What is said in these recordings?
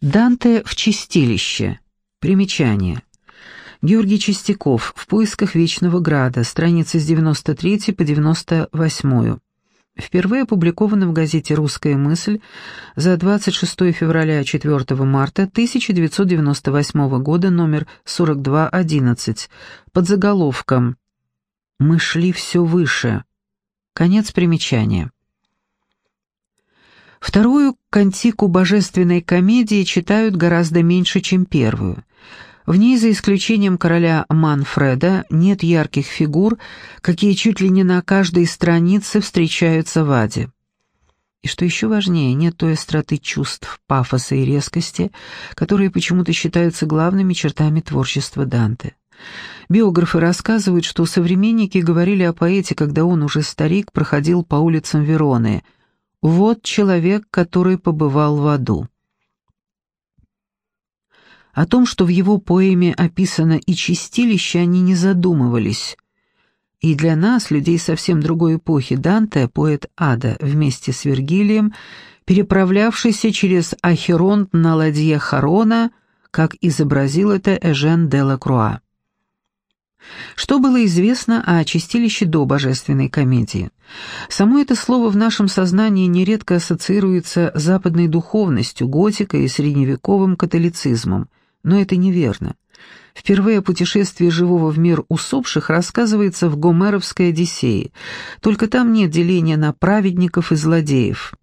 Данте в чистилище. Примечание. Георгий Чистяков. В поисках Вечного Града. Страницы с 93 по 98. Впервые опубликовано в газете «Русская мысль» за 26 февраля 4 марта 1998 года, номер 4211, под заголовком «Мы шли все выше». Конец примечания. Вторую кантику божественной комедии читают гораздо меньше, чем первую. В ней, за исключением короля Манфреда, нет ярких фигур, какие чуть ли не на каждой странице встречаются в Аде. И что еще важнее, нет той остроты чувств, пафоса и резкости, которые почему-то считаются главными чертами творчества Данте. Биографы рассказывают, что современники говорили о поэте, когда он уже старик проходил по улицам Вероны – вот человек, который побывал в аду. О том, что в его поэме описано и чистилище, они не задумывались. И для нас, людей совсем другой эпохи, Данте, поэт ада, вместе с Вергилием, переправлявшийся через Ахеронт на ладье Харона, как изобразил это Эжен де Лакруа. Что было известно о чистилище до божественной комедии? Само это слово в нашем сознании нередко ассоциируется с западной духовностью, готикой и средневековым католицизмом, но это неверно. Впервые путешествие живого в мир усопших рассказывается в Гомеровской Одиссее, только там нет деления на праведников и злодеев.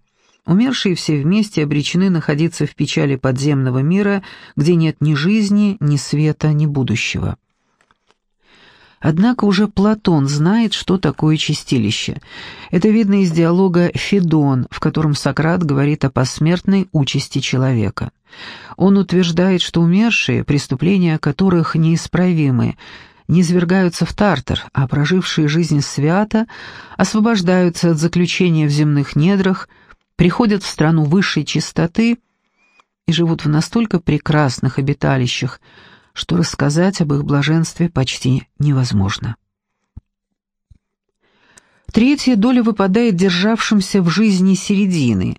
Умершие все вместе обречены находиться в печали подземного мира, где нет ни жизни, ни света, ни будущего. Однако уже Платон знает, что такое чистилище. Это видно из диалога «Федон», в котором Сократ говорит о посмертной участи человека. Он утверждает, что умершие, преступления которых неисправимы, не свергаются в тартар, а прожившие жизнь свято освобождаются от заключения в земных недрах, приходят в страну высшей чистоты и живут в настолько прекрасных обиталищах, что рассказать об их блаженстве почти невозможно. Третья доля выпадает державшимся в жизни середины.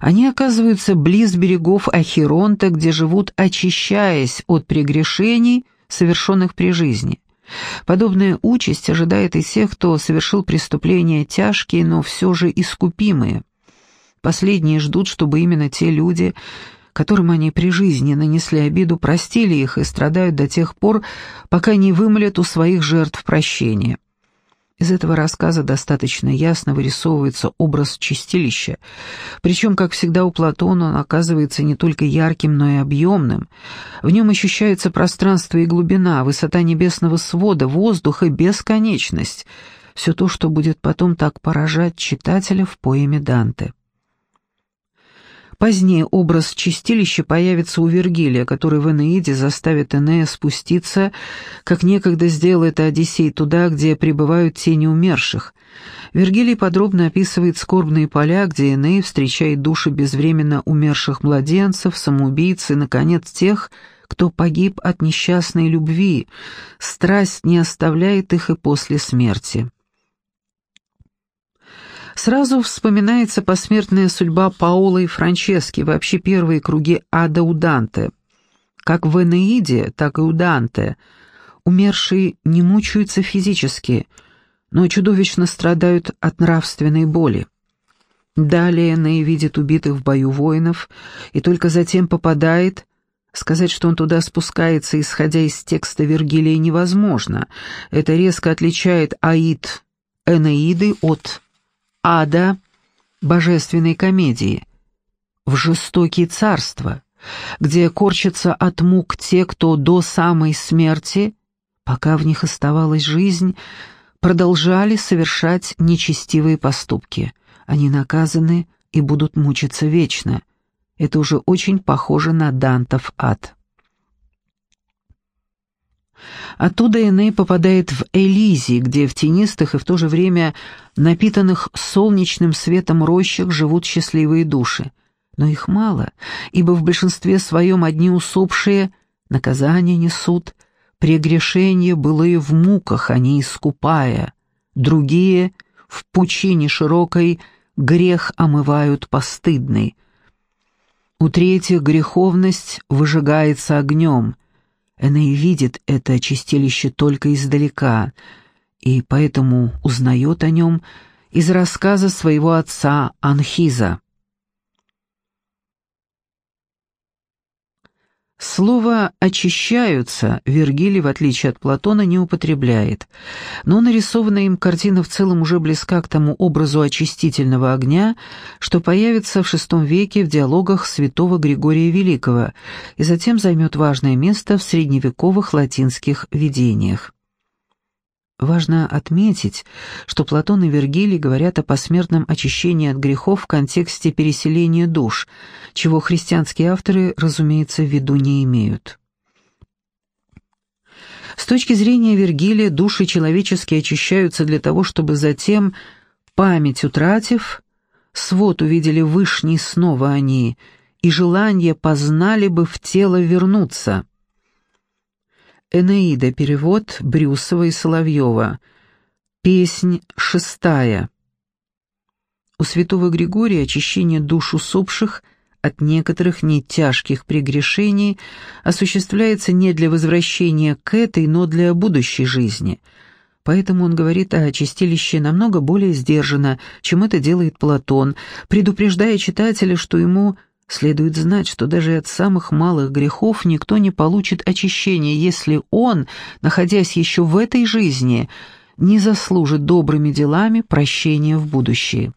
Они оказываются близ берегов Ахиронта, где живут, очищаясь от прегрешений, совершенных при жизни. Подобная участь ожидает и тех, кто совершил преступления тяжкие, но все же искупимые. Последние ждут, чтобы именно те люди, которым они при жизни нанесли обиду, простили их и страдают до тех пор, пока не вымолят у своих жертв прощения. Из этого рассказа достаточно ясно вырисовывается образ чистилища, причем, как всегда у Платона, он оказывается не только ярким, но и объемным. В нем ощущается пространство и глубина, высота небесного свода, воздух и бесконечность, все то, что будет потом так поражать читателя в поэме Данте. Позднее образ чистилища появится у Вергилия, который в Энеиде заставит Энея спуститься, как некогда сделал это Одиссей, туда, где пребывают тени умерших. Вергилий подробно описывает скорбные поля, где Эней встречает души безвременно умерших младенцев, самоубийц и, наконец, тех, кто погиб от несчастной любви. Страсть не оставляет их и после смерти. Сразу вспоминается посмертная судьба Паола и Франчески, вообще первые круги ада у Данте. Как в Энеиде, так и у Данте. Умершие не мучаются физически, но чудовищно страдают от нравственной боли. Далее Эней видит убитых в бою воинов и только затем попадает... Сказать, что он туда спускается, исходя из текста Вергилия, невозможно. Это резко отличает Аид Энеиды от ада божественной комедии, в жестокие царства, где корчатся от мук те, кто до самой смерти, пока в них оставалась жизнь, продолжали совершать нечестивые поступки. Они наказаны и будут мучиться вечно. Это уже очень похоже на Дантов ад. Оттуда Эней попадает в Элизий, где в тенистых и в то же время напитанных солнечным светом рощах живут счастливые души. Но их мало, ибо в большинстве своем одни усопшие наказание несут, прегрешение былые в муках, они искупая, другие в пучине широкой грех омывают постыдный. У третьих греховность выжигается огнем. Эней видит это чистилище только издалека, и поэтому узнает о нем из рассказа своего отца Анхиза. Слово «очищаются» Вергилий, в отличие от Платона, не употребляет, но нарисованная им картина в целом уже близка к тому образу очистительного огня, что появится в VI веке в диалогах святого Григория Великого и затем займет важное место в средневековых латинских видениях. Важно отметить, что Платон и Вергилий говорят о посмертном очищении от грехов в контексте переселения душ, чего христианские авторы, разумеется, в виду не имеют. С точки зрения Вергилия, души человеческие очищаются для того, чтобы затем, память утратив, свод увидели вышний снова они, и желание познали бы в тело вернуться – Энеида, перевод Брюсова и Соловьева. Песнь шестая. У святого Григория очищение душ усопших от некоторых нетяжких прегрешений осуществляется не для возвращения к этой, но для будущей жизни. Поэтому он говорит о чистилище намного более сдержанно, чем это делает Платон, предупреждая читателя, что ему Следует знать, что даже от самых малых грехов никто не получит очищения, если он, находясь еще в этой жизни, не заслужит добрыми делами прощения в будущее.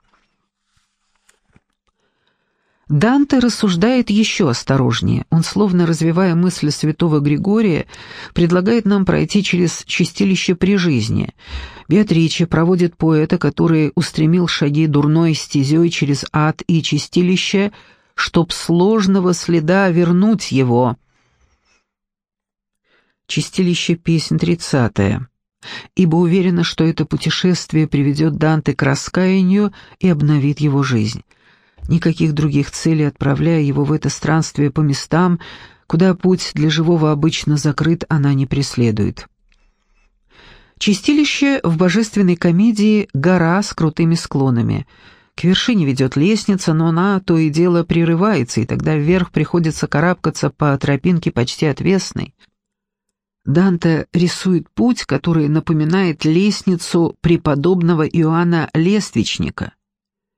Данте рассуждает еще осторожнее. Он, словно развивая мысли святого Григория, предлагает нам пройти через чистилище при жизни. Беатриче проводит поэта, который устремил шаги дурной стезей через ад и чистилище – чтоб сложного следа вернуть его. Чистилище песнь тридцатая. Ибо уверена, что это путешествие приведет Данте к раскаянию и обновит его жизнь. Никаких других целей, отправляя его в это странствие по местам, куда путь для живого обычно закрыт, она не преследует. Чистилище в божественной комедии «Гора с крутыми склонами», к вершине ведет лестница, но она то и дело прерывается, и тогда вверх приходится карабкаться по тропинке почти отвесной. Данте рисует путь, который напоминает лестницу преподобного Иоанна Лествичника.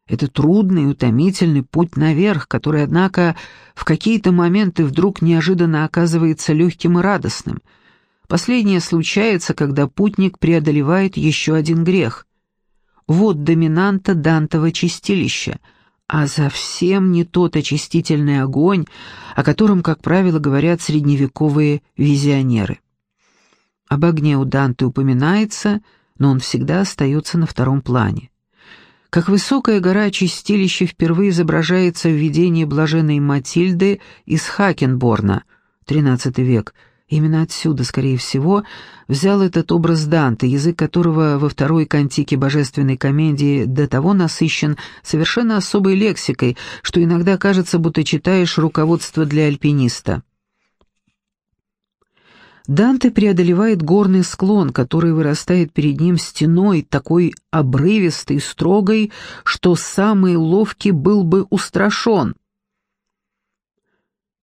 Это трудный и утомительный путь наверх, который, однако, в какие-то моменты вдруг неожиданно оказывается легким и радостным. Последнее случается, когда путник преодолевает еще один грех — вот доминанта Дантова чистилища, а совсем не тот очистительный огонь, о котором, как правило, говорят средневековые визионеры. Об огне у Данте упоминается, но он всегда остается на втором плане. Как высокая гора чистилища впервые изображается в видении блаженной Матильды из Хакенборна, XIII век – Именно отсюда, скорее всего, взял этот образ Данте, язык которого во второй кантике божественной комедии до того насыщен совершенно особой лексикой, что иногда кажется, будто читаешь руководство для альпиниста. Данте преодолевает горный склон, который вырастает перед ним стеной, такой обрывистой, строгой, что самый ловкий был бы устрашен.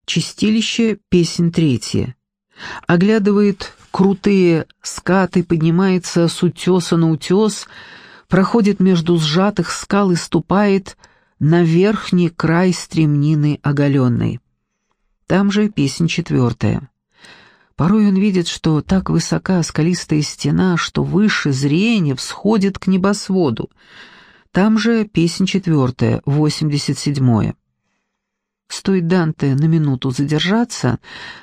Чистилище, песнь третья оглядывает крутые скаты, поднимается с утеса на утес, проходит между сжатых скал и ступает на верхний край стремнины оголенной. Там же песня четвертая. Порой он видит, что так высока скалистая стена, что выше зрения всходит к небосводу. Там же песня четвертая, восемьдесят седьмое. Стоит Данте на минуту задержаться,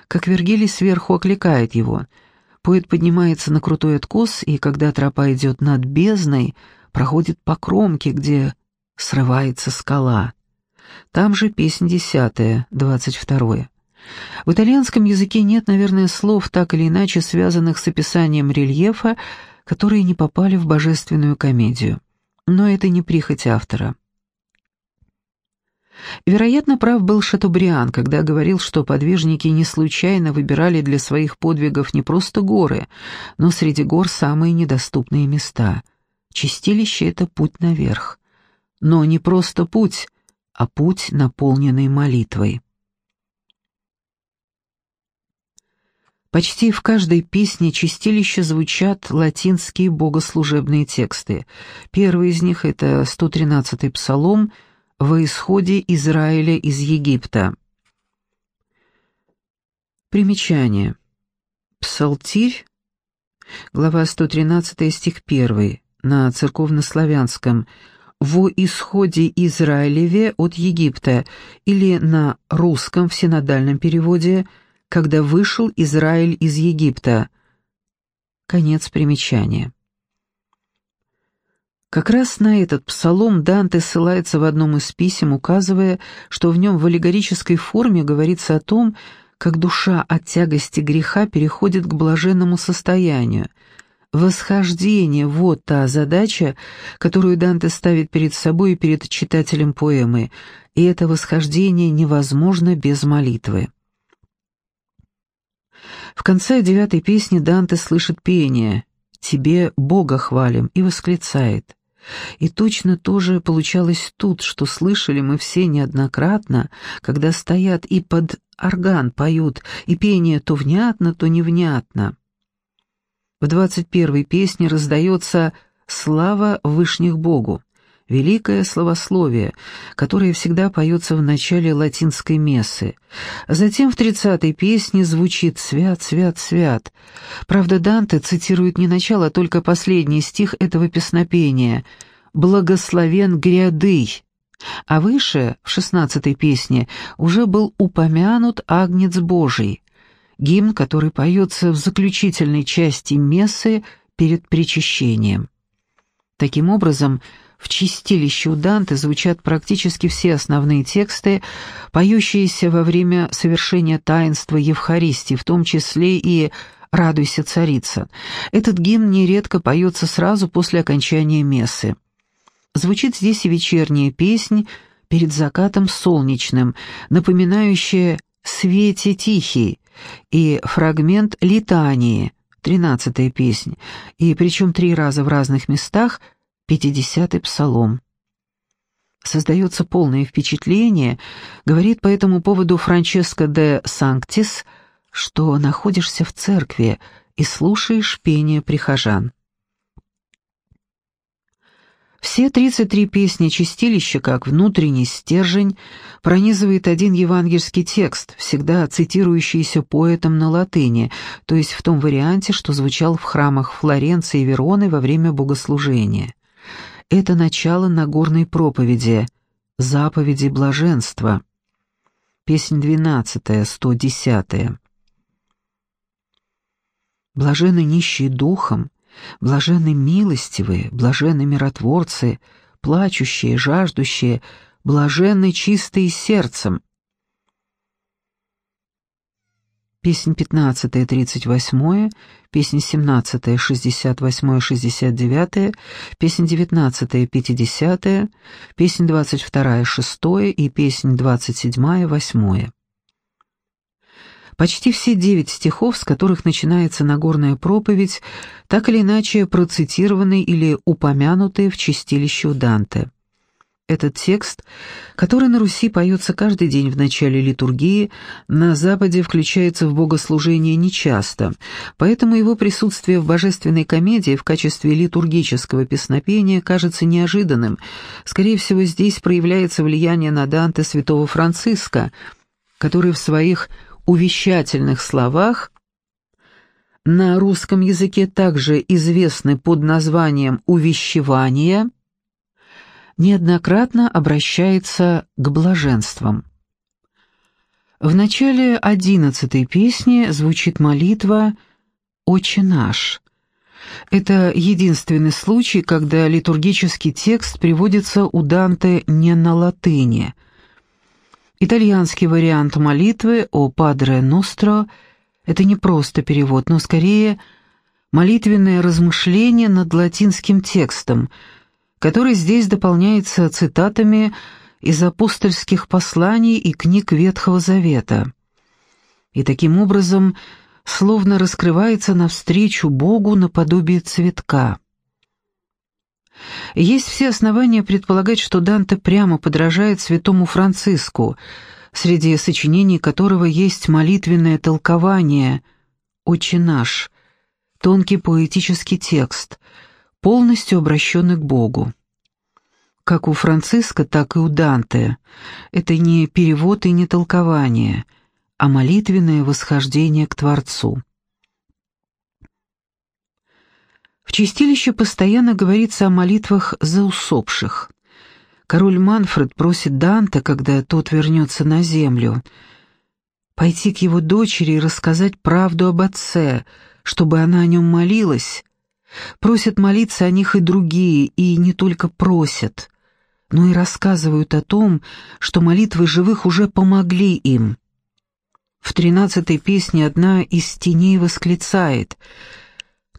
как Вергилий сверху окликает его. Поэт поднимается на крутой откос, и когда тропа идет над бездной, проходит по кромке, где срывается скала. Там же песня десятая, двадцать второе. В итальянском языке нет, наверное, слов, так или иначе связанных с описанием рельефа, которые не попали в божественную комедию. Но это не прихоть автора. Вероятно, прав был Шатобриан, когда говорил, что подвижники не случайно выбирали для своих подвигов не просто горы, но среди гор самые недоступные места. Чистилище — это путь наверх. Но не просто путь, а путь, наполненный молитвой. Почти в каждой песне чистилища звучат латинские богослужебные тексты. Первый из них — это 113-й псалом — «Во исходе Израиля из Египта». Примечание. Псалтирь, глава 113, стих 1, на церковнославянском «Во исходе Израилеве от Египта» или на русском в синодальном переводе «Во когда вышел Израиль из Египта. Конец примечания. Как раз на этот псалом Данте ссылается в одном из писем, указывая, что в нем в аллегорической форме говорится о том, как душа от тягости греха переходит к блаженному состоянию. Восхождение — вот та задача, которую Данте ставит перед собой и перед читателем поэмы, и это восхождение невозможно без молитвы. В конце девятой песни Данте слышит пение «Тебе Бога хвалим» и восклицает. И точно то же получалось тут, что слышали мы все неоднократно, когда стоят и под орган поют, и пение то внятно, то невнятно. В двадцать первой песне раздается «Слава Вышних Богу» великое словословие, которое всегда поется в начале латинской мессы. Затем в тридцатой песне звучит «Свят, свят, свят». Правда, Данте цитирует не начало, а только последний стих этого песнопения «Благословен грядый». А выше, в шестнадцатой песне, уже был упомянут Агнец Божий, гимн, который поется в заключительной части мессы перед причащением. Таким образом, в чистилище у Данте звучат практически все основные тексты, поющиеся во время совершения таинства Евхаристии, в том числе и «Радуйся, царица». Этот гимн нередко поется сразу после окончания мессы. Звучит здесь и вечерняя песнь перед закатом солнечным, напоминающая «Свете тихий», и фрагмент «Литании», тринадцатая песнь, и причем три раза в разных местах – Пятидесятый псалом. Создается полное впечатление, говорит по этому поводу Франческо де Санктис, что находишься в церкви и слушаешь пение прихожан. Все 33 песни чистилища, как внутренний стержень, пронизывает один евангельский текст, всегда цитирующийся поэтом на латыни, то есть в том варианте, что звучал в храмах Флоренции и Вероны во время богослужения это начало Нагорной проповеди, заповеди блаженства. Песнь двенадцатая, сто десятая. Блажены нищие духом, блажены милостивые, блажены миротворцы, плачущие, жаждущие, блаженны чистые сердцем, Песнь 15 38 песнь 17 68 69 песнь 19 50 песнь 22 6 и песнь 27 8 Почти все девять стихов, с которых начинается Нагорная проповедь, так или иначе процитированы или упомянуты в чистилище Данте. Этот текст, который на Руси поется каждый день в начале литургии, на Западе включается в богослужение нечасто, поэтому его присутствие в божественной комедии в качестве литургического песнопения кажется неожиданным. Скорее всего, здесь проявляется влияние на Данте святого Франциска, который в своих увещательных словах на русском языке также известны под названием «увещевание», неоднократно обращается к блаженствам. В начале одиннадцатой песни звучит молитва «Отче наш». Это единственный случай, когда литургический текст приводится у Данте не на латыни. Итальянский вариант молитвы «О Падре Ностро» — это не просто перевод, но скорее молитвенное размышление над латинским текстом — который здесь дополняется цитатами из апостольских посланий и книг Ветхого Завета. И таким образом словно раскрывается навстречу Богу наподобие цветка. Есть все основания предполагать, что Данте прямо подражает святому Франциску, среди сочинений которого есть молитвенное толкование «Отче наш», тонкий поэтический текст, полностью обращенный к Богу. Как у Франциска, так и у Данте. Это не перевод и не толкование, а молитвенное восхождение к Творцу. В чистилище постоянно говорится о молитвах за усопших. Король Манфред просит Данте, когда тот вернется на землю, пойти к его дочери и рассказать правду об отце, чтобы она о нем молилась. Просят молиться о них и другие, и не только просят, но и рассказывают о том, что молитвы живых уже помогли им. В тринадцатой песне одна из теней восклицает —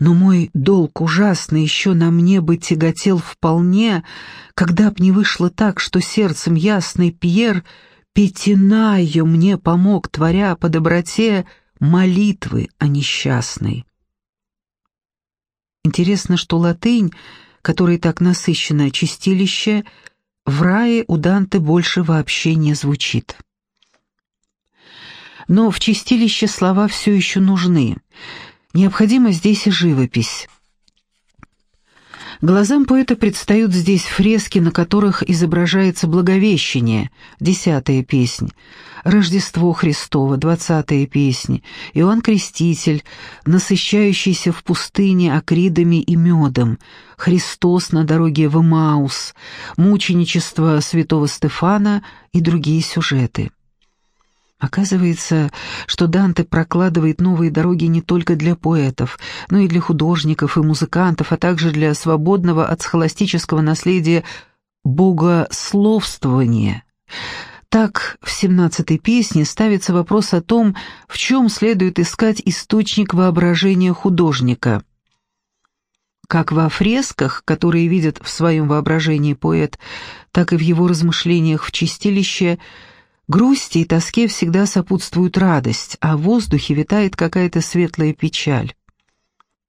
но мой долг ужасно еще на мне бы тяготел вполне, когда б не вышло так, что сердцем ясный Пьер Петинаю мне помог, творя по доброте молитвы о несчастной. Интересно, что латынь, которой так насыщено чистилище, в рае у Данте больше вообще не звучит. Но в чистилище слова все еще нужны — Необходима здесь и живопись. Глазам поэта предстают здесь фрески, на которых изображается Благовещение, десятая песнь, Рождество Христово, двадцатая песнь, Иоанн Креститель, насыщающийся в пустыне акридами и медом, Христос на дороге в Эмаус, мученичество святого Стефана и другие сюжеты. Оказывается, что Данте прокладывает новые дороги не только для поэтов, но и для художников и музыкантов, а также для свободного от схоластического наследия богословствования. Так, в семнадцатой песне ставится вопрос о том, в чем следует искать источник воображения художника. Как во фресках, которые видят в своем воображении поэт, так и в его размышлениях в чистилище – Грусти и тоске всегда сопутствует радость, а в воздухе витает какая-то светлая печаль.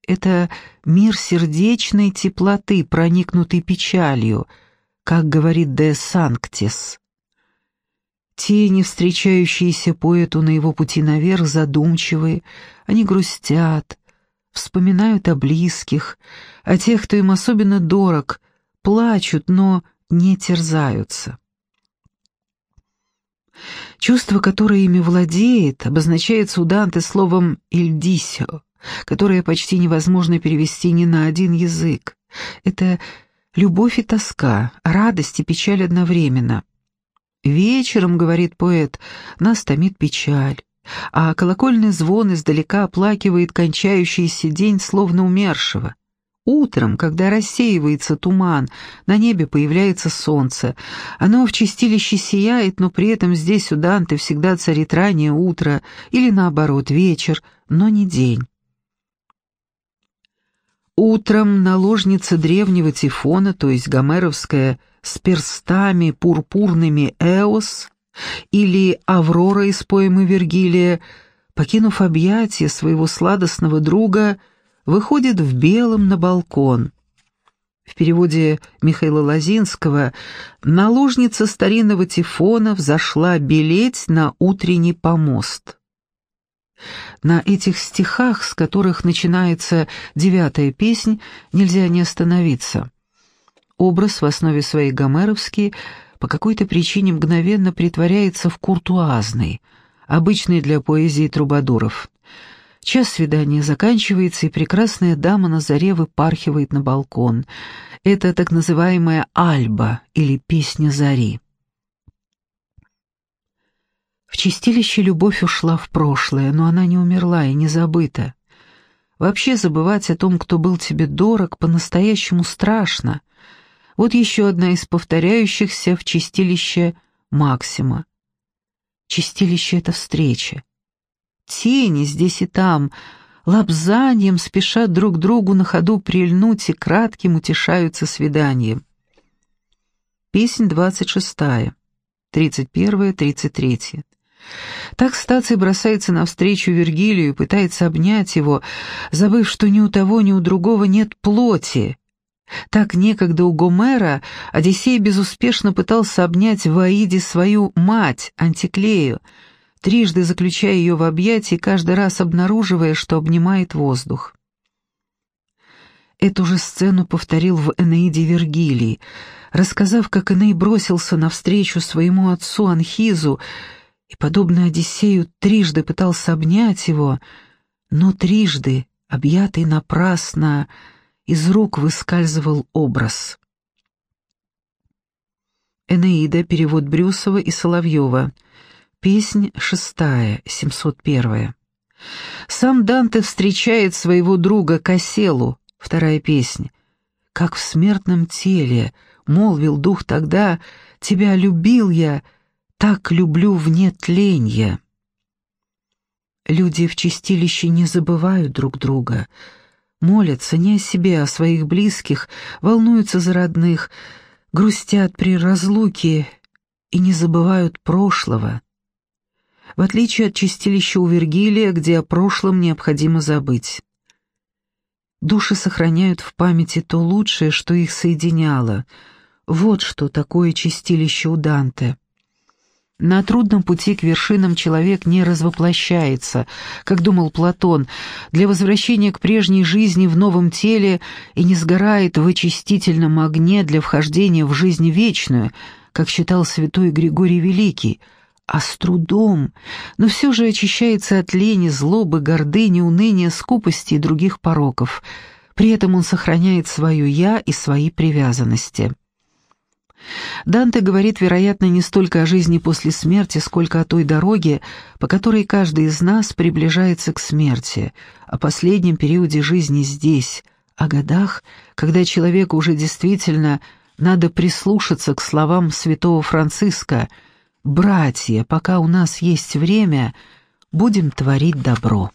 Это мир сердечной теплоты, проникнутый печалью, как говорит де Санктис. Тени, встречающиеся поэту на его пути наверх, задумчивые, они грустят, вспоминают о близких, о тех, кто им особенно дорог, плачут, но не терзаются. Чувство, которое ими владеет, обозначается у Данте словом «ильдисио», которое почти невозможно перевести ни на один язык. Это любовь и тоска, радость и печаль одновременно. «Вечером, — говорит поэт, — нас томит печаль, а колокольный звон издалека оплакивает кончающийся день, словно умершего. Утром, когда рассеивается туман, на небе появляется солнце. Оно в чистилище сияет, но при этом здесь у Данте всегда царит раннее утро, или наоборот, вечер, но не день. Утром наложница древнего Тифона, то есть гомеровская, с перстами пурпурными Эос, или Аврора из поэмы Вергилия, покинув объятия своего сладостного друга, выходит в белом на балкон. В переводе Михаила Лозинского наложница старинного Тифона взошла белеть на утренний помост. На этих стихах, с которых начинается девятая песнь, нельзя не остановиться. Образ в основе своей гомеровский по какой-то причине мгновенно притворяется в куртуазный, обычный для поэзии трубадуров. Час свидания заканчивается, и прекрасная дама на заре выпархивает на балкон. Это так называемая «Альба» или «Песня зари». В чистилище любовь ушла в прошлое, но она не умерла и не забыта. Вообще забывать о том, кто был тебе дорог, по-настоящему страшно. Вот еще одна из повторяющихся в чистилище Максима. Чистилище — это встреча тени здесь и там, лапзанием спешат друг другу на ходу прильнуть и кратким утешаются свиданием. Песнь двадцать шестая, тридцать первая, тридцать третья. Так Стаций бросается навстречу Вергилию пытается обнять его, забыв, что ни у того, ни у другого нет плоти. Так некогда у Гомера Одиссей безуспешно пытался обнять в Аиде свою мать, Антиклею, трижды заключая ее в объятия, каждый раз обнаруживая, что обнимает воздух. Эту же сцену повторил в Энеиде Вергилий, рассказав, как Эней бросился навстречу своему отцу Анхизу и, подобно Одиссею, трижды пытался обнять его, но трижды, объятый напрасно, из рук выскальзывал образ. Энеида, перевод Брюсова и Соловьева. Песнь шестая, 701. Сам Данте встречает своего друга Каселу, вторая песня. «Как в смертном теле, — молвил дух тогда, — тебя любил я, так люблю вне тленья». Люди в чистилище не забывают друг друга, молятся не о себе, а о своих близких, волнуются за родных — грустят при разлуке и не забывают прошлого. В отличие от чистилища у Вергилия, где о прошлом необходимо забыть. Души сохраняют в памяти то лучшее, что их соединяло. Вот что такое чистилище у Данте. На трудном пути к вершинам человек не развоплощается, как думал Платон, для возвращения к прежней жизни в новом теле и не сгорает в очистительном огне для вхождения в жизнь вечную, как считал святой Григорий Великий, а с трудом, но все же очищается от лени, злобы, гордыни, уныния, скупости и других пороков. При этом он сохраняет свое «я» и свои привязанности. Данте говорит, вероятно, не столько о жизни после смерти, сколько о той дороге, по которой каждый из нас приближается к смерти, о последнем периоде жизни здесь, о годах, когда человеку уже действительно надо прислушаться к словам святого Франциска «Братья, пока у нас есть время, будем творить добро».